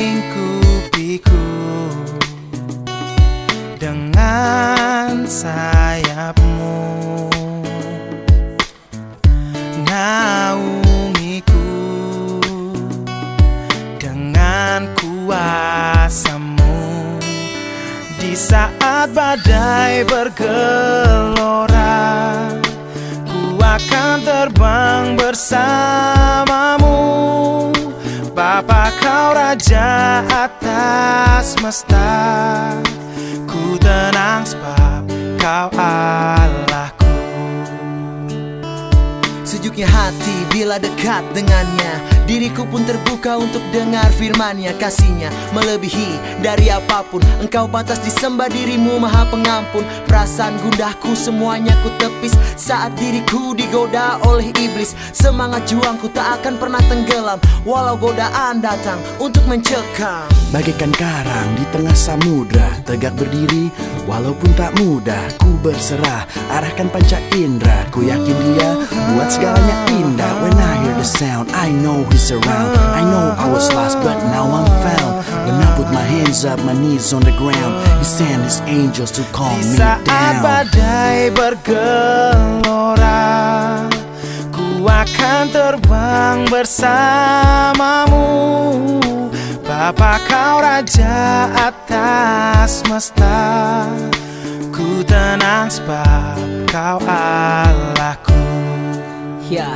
lingkupiku dengan sayapmu. Naungiku dengan kuasamu. Di saat badai bergelora ku akan terbang bersama. Atas semesta Ku tenang sebab kau Allahku Sejuknya hati bila dekat dengannya. Diriku pun terbuka untuk dengar firmannya. Kasihnya melebihi dari apa pun. Engkau batas disembah dirimu maha pengampun. Perasaan gundahku semuanya ku tepis Saat diriku digoda oleh iblis Semangat juangku tak akan pernah tenggelam. Walau godaan datang untuk mencekam. Bagaikan karang di tengah samudra Tegak berdiri walaupun tak mudah Ku berserah. Arahkan panca indera Ku yakin dia buat segalanya indah When I hear the sound. I know he's around. I know I was lost but now I'm found. When I put my hands up my knees on the ground He sent his angels to calm Di me saat down. badai bergelora Ku akan terbang bersamamu. Bapa kau raja atas semesta Ku tenang sebab kau Allahku Ya,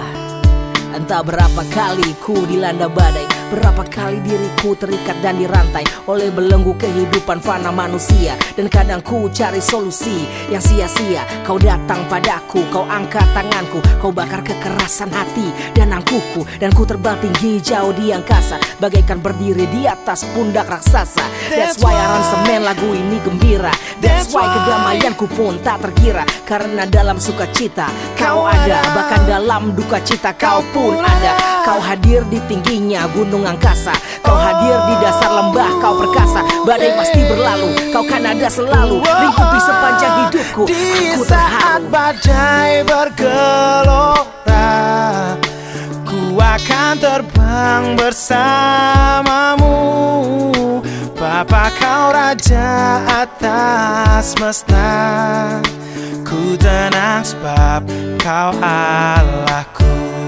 entah berapa kali ku dilanda badai Berapa kali diriku terikat dan dirantai Oleh belenggu kehidupan fana manusia. Dan kadang ku cari solusi yang sia-sia. Kau datang padaku, kau angkat tanganku Kau bakar kekerasan hati dan angkuku Dan ku terbang tinggi jauh di angkasa Bagaikan berdiri di atas pundak raksasa. That's why aransemen lagu ini gembira. That's why kedamaianku pun tak terkira Karena dalam sukacita kau ada. Bahkan dalam duka cita kau pun ada Kau hadir di tingginya gunung angkasa. Kau hadir di dasar lembah kau perkasa. Badai pasti berlalu Kau kan ada selalu. Lingkupi sepanjang hidupku. Di Aku saat badai bergelora Ku akan terbang bersamamu. Bapa kau raja atas semesta Ku tenang sebab kau Allahku